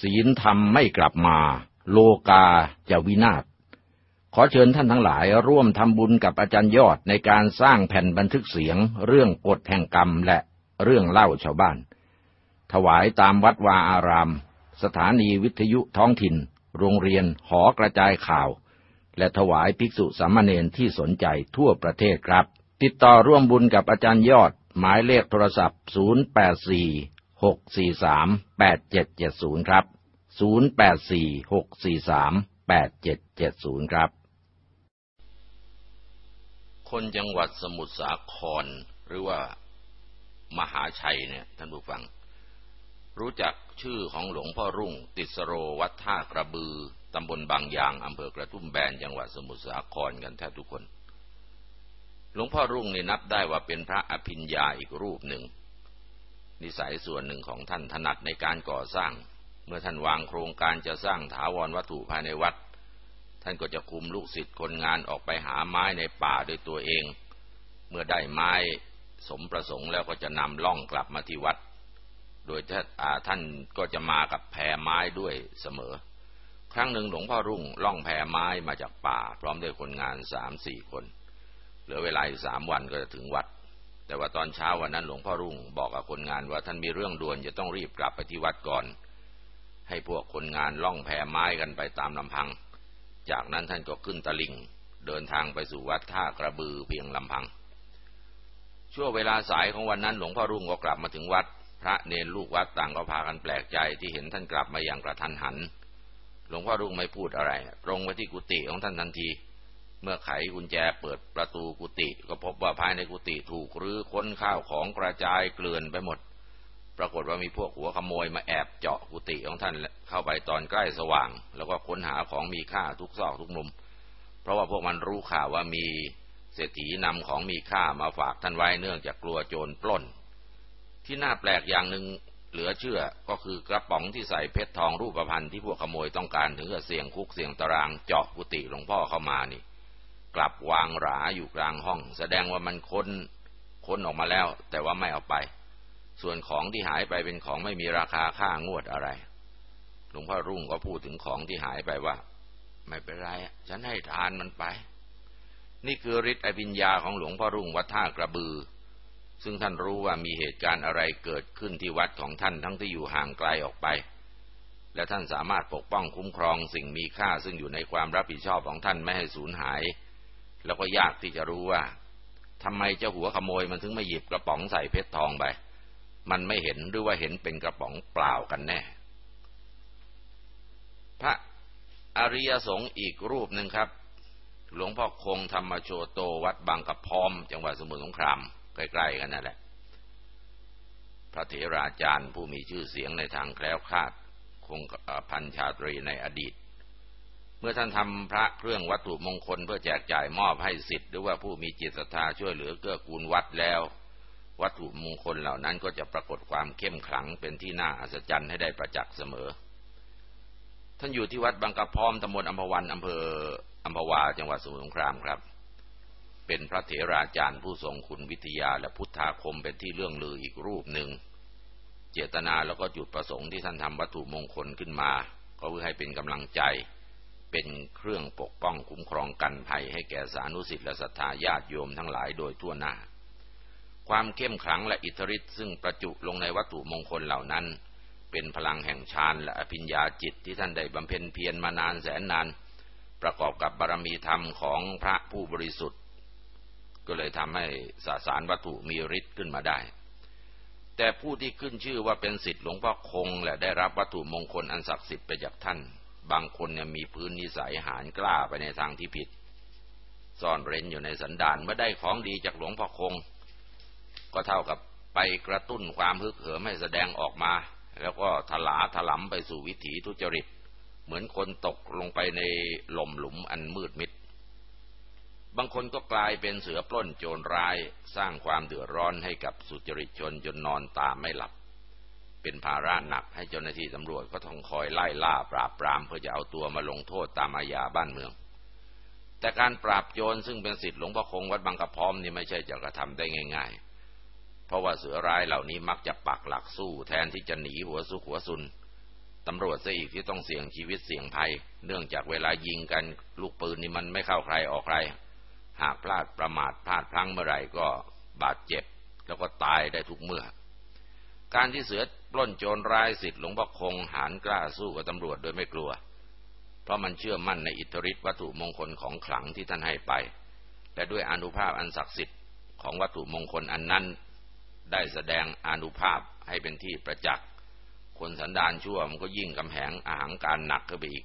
ศีลธรรมไม่กลับมา โลกาจะวินาศ ขอเชิญท่านทั้งหลายร่วมทำบุญกับอาจารย์ยอดในการสร้างแผ่นบันทึกเสียง เรื่องกฎแห่งกรรมและเรื่องเล่าชาวบ้าน ถวายตามวัดวาอาราม สถานีวิทยุท้องถิ่น โรงเรียน หอกระจายข่าว และถวายภิกษุสามเณรที่สนใจทั่วประเทศครับ ติดต่อร่วมบุญกับอาจารย์ยอดหมายเลขโทรศัพท์ 084 0846438770 ครับ 0846438770 ครับ คนจังหวัดสมุทรสาครหรือว่ามหาชัยเนี่ยท่านผู้ฟัง รู้จักชื่อของหลวงพ่อรุ่ง ติสโรวัดท่ากระบือตำบลบางยางอำเภอกระทุ่มแบนจังหวัดสมุทรสาครกันแทบทุกคน หลวงพ่อรุ่งนี่นับได้ว่าเป็นพระอภิญญาอีกรูปหนึ่ง นิสัยส่วนหนึ่งของท่านถนัดในการก่อสร้าง เมื่อท่านวางโครงการจะสร้างถาวรวัตถุภายในวัด ท่านก็จะคุมลูกศิษย์คนงานออกไปหาไม้ในป่าด้วยตัวเอง เมื่อได้ไม้สมประสงค์แล้วก็จะนำล่องกลับมาที่วัด โดยท่านก็จะมากับแพรไม้ด้วยเสมอ ครั้งหนึ่งหลวงพ่อรุ่งล่องแพรไม้มาจากป่า พร้อมด้วยคนงานสามสี่คน เหลือเวลาสามวันก็จะถึงวัด แต่ว่าตอนเช้าวันนั้นหลวงพ่อรุ่งบอกกับคนงานว่าท่านมีเรื่องด่วนจะต้องรีบกลับไปที่วัดก่อน ให้พวกคนงานล่องแพรไม้กันไปตามลำพัง จากนั้นท่านก็ขึ้นตะลิงเดินทางไปสู่วัดท่ากระบือเพียงลำพัง ช่วงเวลาสายของวันนั้นหลวงพ่อรุ่งก็กลับมาถึงวัด พระเนรลูกวัดต่างก็พากันแปลกใจที่เห็นท่านกลับมาอย่างกระทันหัน หลวงพ่อรุ่งไม่พูดอะไร ตรงไปที่กุฏิของท่านทันที เมื่อไขกุญแจเปิดประตูกุฏิก็พบว่าภายในกุฏิถูกรื้อค้นข้าวของกระจายเกลื่อนไปหมด ปรากฏว่ามีพวกหัวขโมยมาแอบเจาะกุฏิของท่านเข้าไปตอนใกล้สว่าง แล้วก็ค้นหาของมีค่าทุกซอกทุกมุม เพราะว่าพวกมันรู้ข่าวว่ามีเศรษฐีนำของมีค่ามาฝากท่านไว้เนื่องจากกลัวโจรปล้น ที่น่าแปลกอย่างหนึ่งเหลือเชื่อก็คือกระป๋องที่ใส่เพชรทองรูปพรรณที่พวกขโมยต้องการถึงกับเสี่ยงคุกเสี่ยงตารางเจาะกุฏิหลวงพ่อเข้ามานี่ กลับวางหราอยู่กลางห้อง แสดงว่ามันค้นค้นออกมาแล้ว แต่ว่าไม่เอาไป ส่วนของที่หายไปเป็นของไม่มีราคาค่างวดอะไร หลวงพ่อรุ่งก็พูดถึงของที่หายไปว่า ไม่เป็นไรฉันให้ทานมันไป นี่คือฤทธิ์อภิญญาของหลวงพ่อรุ่งวัดท่ากระบือ ซึ่งท่านรู้ว่ามีเหตุการณ์อะไรเกิดขึ้นที่วัดของท่านทั้งที่อยู่ห่างไกลออกไปและท่านสามารถปกป้องคุ้มครองสิ่งมีค่าซึ่งอยู่ในความรับผิดชอบของท่านไม่ให้สูญหาย แล้วก็ยากที่จะรู้ว่าทำไมเจ้าหัวขโมยมันถึงไม่หยิบกระป๋องใส่เพชรทองไป มันไม่เห็นหรือว่าเห็นเป็นกระป๋องเปล่ากันแน่ พระอริยสงฆ์อีกรูปหนึ่งครับ หลวงพ่อคงธรรมโชโตวัดบางกระพร้อม จังหวัดสมุทรสงครามใกล้ๆกันนั่นแหละ พระเถราจารย์ผู้มีชื่อเสียงในทางแคล้วคลาดคงพันชาตรีในอดีต เมื่อท่านทำพระเครื่องวัตถุมงคลเพื่อแจกจ่ายมอบให้สิทธิ์หรือว่าผู้มีจิตศรัทธาช่วยเหลือเกื้อกูลวัดแล้ว วัตถุมงคลเหล่านั้นก็จะปรากฏความเข้มขลังเป็นที่น่าอัศจรรย์ให้ได้ประจักษ์เสมอ ท่านอยู่ที่วัดบางกระพร้อมตำบลอัมพวันอำเภออัมพวาจังหวัดสมุทรสงครามครับ เป็นพระเถราจารย์ผู้ทรงคุณวิทยาและพุทธาคมเป็นที่เรื่องลืออีกรูปหนึ่งเจตนาแล้วก็จุดประสงค์ที่ท่านทำวัตถุมงคลขึ้นมา ก็เพื่อให้เป็นกำลังใจ เป็นเครื่องปกป้องคุ้มครองกันภัยให้แก่สานุสิทธิและศรัทธาญาติโยมทั้งหลายโดยทั่วหน้า ความเข้มขลังและอิทธิฤทธิ์ซึ่งประจุลงในวัตถุมงคลเหล่านั้น เป็นพลังแห่งฌานและอภิญญาจิตที่ท่านได้บำเพ็ญเพียรมานานแสนนาน ประกอบกับบารมีธรรมของพระผู้บริสุทธิ์ ก็เลยทำให้สสารวัตถุมีฤทธิ์ขึ้นมาได้แต่ผู้ที่ขึ้นชื่อว่าเป็นสิทธิ์หลวงพ่อคง และได้รับวัตถุมงคลอันศักดิ์สิทธิ์ไปจากท่าน บางคนเนี่ยมีพื้นนิสัยหานกล้าไปในทางที่ผิด ซ่อนเร้นอยู่ในสันดานเมื่อได้ของดีจากหลวงพ่อคง ก็เท่ากับไปกระตุ้นความฮึกเหิมให้แสดงออกมา แล้วก็ถลาถลำไปสู่วิถีทุจริต เหมือนคนตกลงไปในหล่มหลุมอันมืดมิด บางคนก็กลายเป็นเสือปล้นโจรร้าย สร้างความเดือดร้อนให้กับสุจริตชนจนนอนตาไม่หลับ เป็นภาระหนักให้เจ้าหน้าที่ตำรวจก็ต้องคอยไล่ล่าปราบปรามเพื่อจะเอาตัวมาลงโทษตามอาญาบ้านเมือง แต่การปราบโจรซึ่งเป็นสิทธิ์หลวงพ่อคงวัดบางกระพร้อมนี่ไม่ใช่จะกระทำได้ง่าย ๆ เพราะว่าเสือร้ายเหล่านี้มักจะปักหลักสู้แทนที่จะหนีหัวซุกหัวซุนตำรวจซะอีกที่ต้องเสี่ยงชีวิตเสี่ยงภัย เนื่องจากเวลายิงกันลูกปืนนี่มันไม่เข้าใครออกใคร หากพลาดประมาทพลาดพลั้งเมื่อไหร่ก็บาดเจ็บ แล้วก็ตายได้ทุกเมื่อ การที่เสือปล้นโจรร้ายสิทธิ์หลวงพ่อคงหานกล้าสู้กับตำรวจโดยไม่กลัว เพราะมันเชื่อมั่นในอิทธิฤทธิวัตถุมงคลของขลังที่ท่านให้ไป และด้วยอนุภาพอันศักดิ์สิทธิ์ของวัตถุมงคลอันนั้น ได้แสดงอนุภาพให้เป็นที่ประจักษ์ คนสันดานชั่วมันก็ยิ่งกำแหงอาหางการหนักขึ้นไปอีก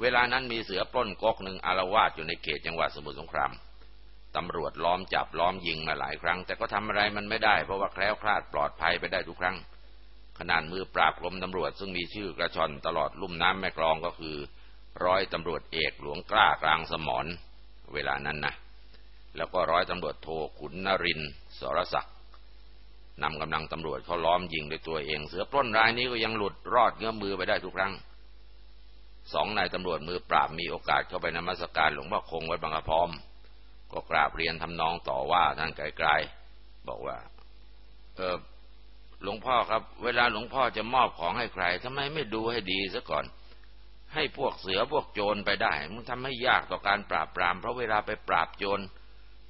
เวลานั้นมีเสือปล้นก๊กหนึ่งอารวาสอยู่ในเขตจังหวัดสมุทรสงคราม ตำรวจล้อมจับล้อมยิงมาหลายครั้ง แต่ก็ทำอะไรมันไม่ได้ เพราะว่าแคล้วคลาดปลอดภัยไปได้ทุกครั้ง ขนาดมือปราบกรมตำรวจซึ่งมีชื่อกระชอนตลอดลุ่มน้ำแม่กลองก็คือ ร้อยตำรวจเอกหลวงกล้ากลางสมรเวลานั้นนะแล้วก็ร้อยตำรวจโทขุนนรินสรศักดิ์นำกำลังตำรวจเขาล้อมยิงด้วยตัวเอง เสือปล้นรายนี้ก็ยังหลุดรอดเงื้อมือไปได้ทุกครั้งสองนายตำรวจมือปราบมีโอกาสเข้าไปนมัสการหลวงพ่อคงไว้บางกระพร้อม ก็กราบเรียนทำนองต่อว่าท่านไกลๆบอกว่า เออหลวงพ่อครับ เวลาหลวงพ่อจะมอบของให้ใครทำไมไม่ดูให้ดีซะก่อน ให้พวกเสือพวกโจรไปได้มันทำให้ยากต่อการปราบปราม เพราะเวลาไปปราบโจร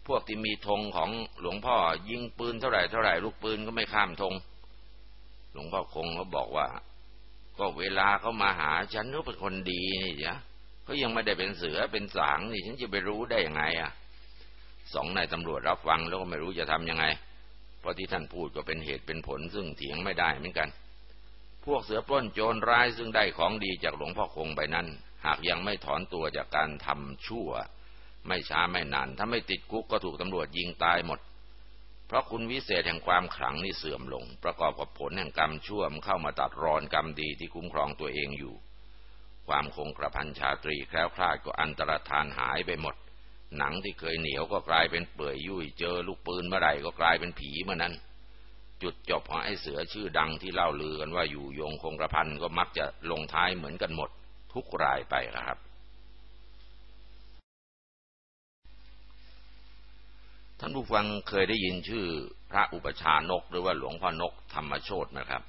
พวกที่มีธงของหลวงพ่อ ยิงปืนเท่าไหร่เท่าไหร่ลูกปืนก็ไม่ข้ามธงหลวงพ่อคงเขาบอกว่า ก็เวลาเขามาหาฉันก็เป็นคนดีนี่จ้ะเขายังไม่ได้เป็นเสือเป็นสางนี่ฉันจะไปรู้ได้ยังไงอะ สองนายตำรวจรับฟังแล้วก็ไม่รู้จะทํำยังไง เพราะที่ท่านพูดก็เป็นเหตุเป็นผลซึ่งเถียงไม่ได้เหมือนกัน พวกเสือปล้นโจรร้ายซึ่งได้ของดีจากหลวงพ่อคงไปนั้น หากยังไม่ถอนตัวจากการทำชั่ว ไม่ช้าไม่นาน ถ้าไม่ติดคุกก็ถูกตำรวจยิงตายหมด เพราะคุณวิเศษแห่งความขลังนี่เสื่อมลง ประกอบกับผลแห่งกรรมชั่วมเข้ามาตัดรอนกรรมดีที่คุ้มครองตัวเองอยู่ ความคงกระพันชาตรีแคล้วคลาดก็อันตรธานหายไปหมด หนังที่เคยเหนียวก็กลายเป็นเปื่อยยุ่ยเจอลูกปืนเมื่อไหร่ก็กลายเป็นผีเมื่อนั้น จุดจบของไอ้เสือชื่อดังที่เล่าลือกันว่าอยู่ยงคงกระพันก็มักจะลงท้ายเหมือนกันหมด ทุกรายไปครับ ท่านผู้ฟังเคยได้ยินชื่อพระอุปชานกหรือว่าหลวงพ่อนกธรรมโชตนะครับ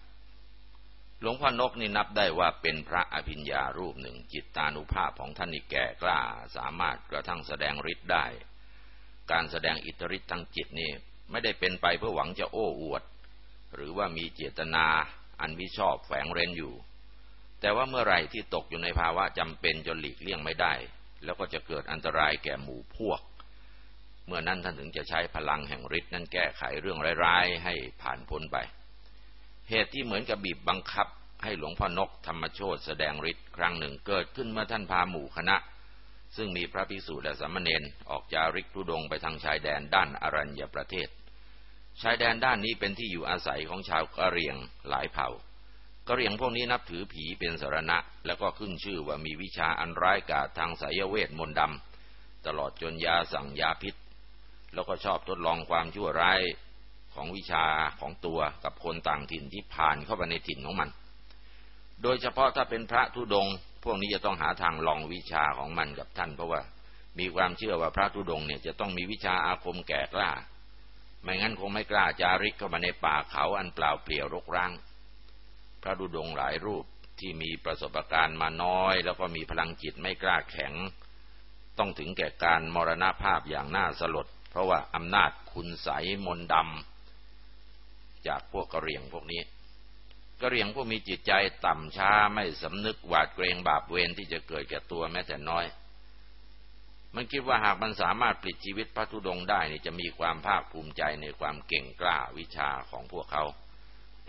หลวงพ่อนกนี่นับได้ว่าเป็นพระอภิญญารูปหนึ่งจิตตานุภาพของท่านนี่แก่กล้าสามารถกระทั่งแสดงฤทธิ์ได้ การแสดงอิทธิฤทธิ์ทางจิตนี่ไม่ได้เป็นไปเพื่อหวังจะโอ้อวด หรือว่ามีเจตนาอันมิชอบแฝงเร้นอยู่ แต่ว่าเมื่อไรที่ตกอยู่ในภาวะจำเป็นจนหลีกเลี่ยงไม่ได้ แล้วก็จะเกิดอันตรายแก่หมู่พวก เมื่อนั้นท่านถึงจะใช้พลังแห่งฤทธิ์นั้นแก้ไขเรื่องร้ายๆให้ผ่านพ้นไป เหตุที่เหมือนกับบีบบังคับ ให้หลวงพ่อนกธรรมโชตแสดงฤทธิ์ครั้งหนึ่งเกิดขึ้นเมื่อท่านพาหมู่คณะ ซึ่งมีพระภิกษุและสามเณรออกจาริกทุดงไปทางชายแดนด้านอรัญญประเทศ ชายแดนด้านนี้เป็นที่อยู่อาศัยของชาวกะเหรี่ยงหลายเผ่ากะเหรี่ยงพวกนี้นับถือผีเป็นสารณะ แล้วก็ขึ้นชื่อว่ามีวิชาอันร้ายกาจทางสายเวทมนต์ดำตลอดจนยาสั่งยาพิษ แล้วก็ชอบทดลองความชั่วร้าย ของวิชาของตัวกับคนต่างถิ่นที่ผ่านเข้าไปในถิ่นของมัน โดยเฉพาะถ้าเป็นพระธุดง พวกนี้จะต้องหาทางลองวิชาของมันกับท่าน เพราะว่ามีความเชื่อว่าพระธุดงเนี่ยจะต้องมีวิชาอาคมแก่กล้า ไม่งั้นคงไม่กล้าจาริกเข้ามาในป่าเขาอันเปล่าเปลี่ยวรกร้าง พระธุดงหลายรูปที่มีประสบการณ์มาน้อย แล้วก็มีพลังจิตไม่กล้าแข็ง ต้องถึงแก่การมรณภาพอย่างน่าสลด เพราะว่าอำนาจคุณใสมนดำ จากพวกกระเรียงพวกนี้กระเรียงพวกมีจิตใจต่ำช้าไม่สำนึกหวาดเกรงบาปเวรที่จะเกิดแก่ตัวแม้แต่น้อย มันคิดว่าหากมันสามารถปลิดชีวิตพระธุดงได้นี่จะมีความภาคภูมิใจในความเก่งกล้าวิชาของพวกเขา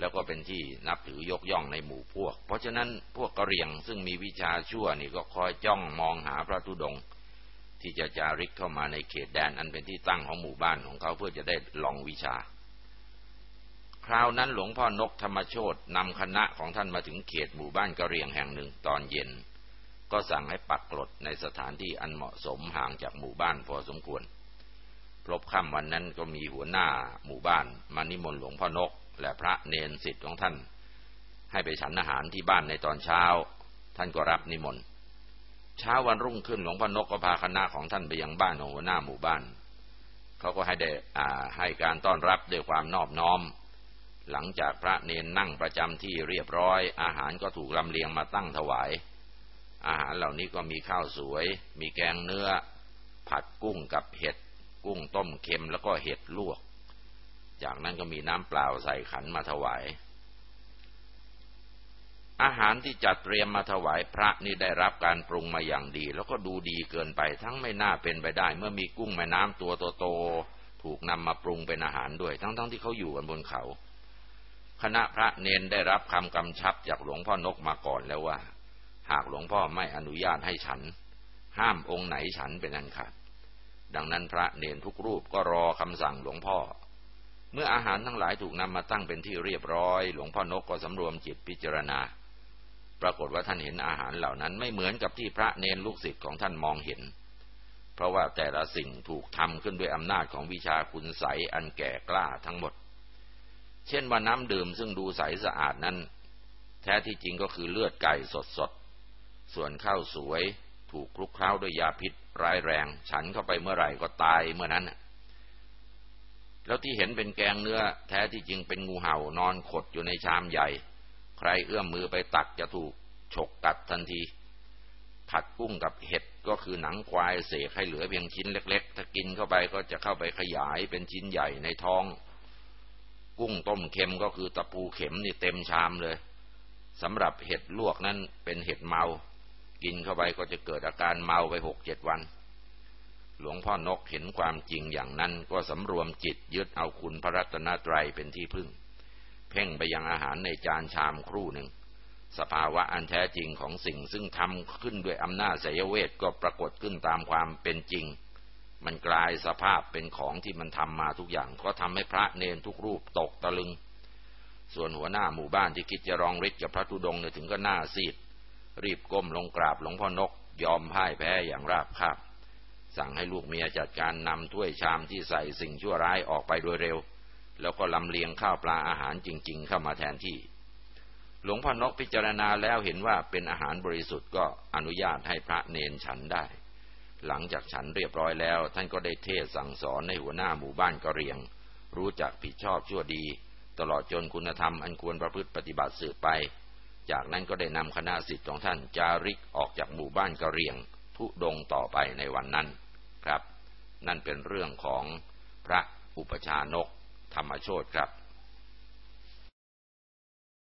แล้วก็เป็นที่นับถือยกย่องในหมู่พวก เพราะฉะนั้นพวกกระเรียงซึ่งมีวิชาชั่วนี่ก็คอยจ้องมองหาพระธุดงที่จะจาริกเข้ามาในเขตแดนอันเป็นที่ตั้งของหมู่บ้านของเขาเพื่อจะได้ลองวิชา คราวนั้นหลวงพ่อนกธรรมโชตนำคณะของท่านมาถึงเขตหมู่บ้านกะเรียงแห่งหนึ่งตอนเย็น ก็สั่งให้ปักกรดในสถานที่อันเหมาะสมห่างจากหมู่บ้านพอสมควรพลบค่ำวันนั้นก็มีหัวหน้าหมู่บ้านมานิมนต์หลวงพ่อนก และพระเนนสิทธิ์ของท่าน ให้ไปฉันอาหารที่บ้านในตอนเช้า ท่านก็รับนิมนต์เช้าวันรุ่งขึ้นหลวงพ่อนกก็พาคณะของท่านไปยังบ้านของหัวหน้าหมู่บ้านเขาก็ให้ได้ให้การต้อนรับด้วยความนอบน้อม หลังจากพระเนนนั่งประจำที่เรียบร้อย อาหารก็ถูกลำเลียงมาตั้งถวาย อาหารเหล่านี้ก็มีข้าวสวย มีแกงเนื้อ ผัดกุ้งกับเห็ด กุ้งต้มเค็มแล้วก็เห็ดลวก จากนั้นก็มีน้ำเปล่าใส่ขันมาถวาย อาหารที่จัดเตรียมมาถวายพระนี่ได้รับการปรุงมาอย่างดี แล้วก็ดูดีเกินไปทั้งไม่น่าเป็นไปได้ เมื่อมีกุ้งแม่น้ำตัวโตๆถูกนำมาปรุงเป็นอาหารด้วย ทั้งๆทที่เขาอยู่กันบนเขา คณะพระเนนได้รับคำกำชับจากหลวงพ่อนกมาก่อนแล้วว่า หากหลวงพ่อไม่อนุญาตให้ฉัน ห้ามองค์ไหนฉันเป็นอันขาดดังนั้นพระเนนทุกรูปก็รอคำสั่งหลวงพ่อ เมื่ออาหารทั้งหลายถูกนำมาตั้งเป็นที่เรียบร้อย หลวงพ่อนกก็สำรวมจิตพิจารณา ปรากฏว่าท่านเห็นอาหารเหล่านั้นไม่เหมือนกับที่พระเนนลูกศิษย์ของท่านมองเห็น เพราะว่าแต่ละสิ่งถูกทำขึ้นด้วยอำนาจของวิชาคุณใสอันแก่กล้าทั้งหมด เช่นว่าน้ำดื่มซึ่งดูใสสะอาดนั้น แท้ที่จริงก็คือเลือดไก่สดๆ ส่วนข้าวสวยถูกคลุกเคล้าด้วยยาพิษร้ายแรง ฉันเข้าไปเมื่อไหร่ก็ตายเมื่อนั้น แล้วที่เห็นเป็นแกงเนื้อ แท้ที่จริงเป็นงูเห่านอนขดอยู่ในชามใหญ่ ใครเอื้อมมือไปตักจะถูกฉกกัดทันที ผัดกุ้งกับเห็ดก็คือหนังควายเสกให้เหลือเพียงชิ้นเล็ก ๆ ถ้ากินเข้าไปก็จะเข้าไปขยายเป็นชิ้นใหญ่ในท้อง กุ้งต้มเค็มก็คือตะปูเข็มนี่เต็มชามเลยสำหรับเห็ดลวกนั้นเป็นเห็ดเมา กินเข้าไปก็จะเกิดอาการเมาไปหกเจ็ดวัน หลวงพ่อนกเห็นความจริงอย่างนั้นก็สำรวมจิตยึดเอาคุณพระรัตนตรัยเป็นที่พึ่ง เพ่งไปยังอาหารในจานชามครู่หนึ่ง สภาวะอันแท้จริงของสิ่งซึ่งทำขึ้นด้วยอำนาจไสยเวทก็ปรากฏขึ้นตามความเป็นจริง มันกลายสภาพเป็นของที่มันทำมาทุกอย่าง ก็ทำให้พระเนนทุกรูปตกตะลึง ส่วนหัวหน้าหมู่บ้านที่คิดจะรองฤทธิ์กับพระธุดงเนี่ยถึงก็หน้าซีด รีบก้มลงกราบหลวงพ่อนก ยอมพ่ายแพ้อย่างราบคาบสั่งให้ลูกเมียจัดการนำถ้วยชามที่ใส่สิ่งชั่วร้ายออกไปโดยเร็ว แล้วก็ลำเลียงข้าวปลาอาหารจริง ๆ เข้ามาแทนที่ หลวงพ่อนกพิจารณาแล้วเห็นว่าเป็นอาหารบริสุทธิ์ก็อนุญาตให้พระเนนฉันได้ หลังจากฉันเรียบร้อยแล้ว ท่านก็ได้เทศสั่งสอนในหัวหน้าหมู่บ้านกะเรียง รู้จักผิดชอบชั่วดี ตลอดจนคุณธรรมอันควรประพฤติปฏิบัติสืบไป จากนั้นก็ได้นำคณะสิทธิ์ของท่านจาริกออกจากหมู่บ้านกะเรียงทุดงต่อไปในวันนั้นครับ นั่นเป็นเรื่องของพระอุปชานก ธรรมโชตครับ